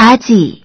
Haji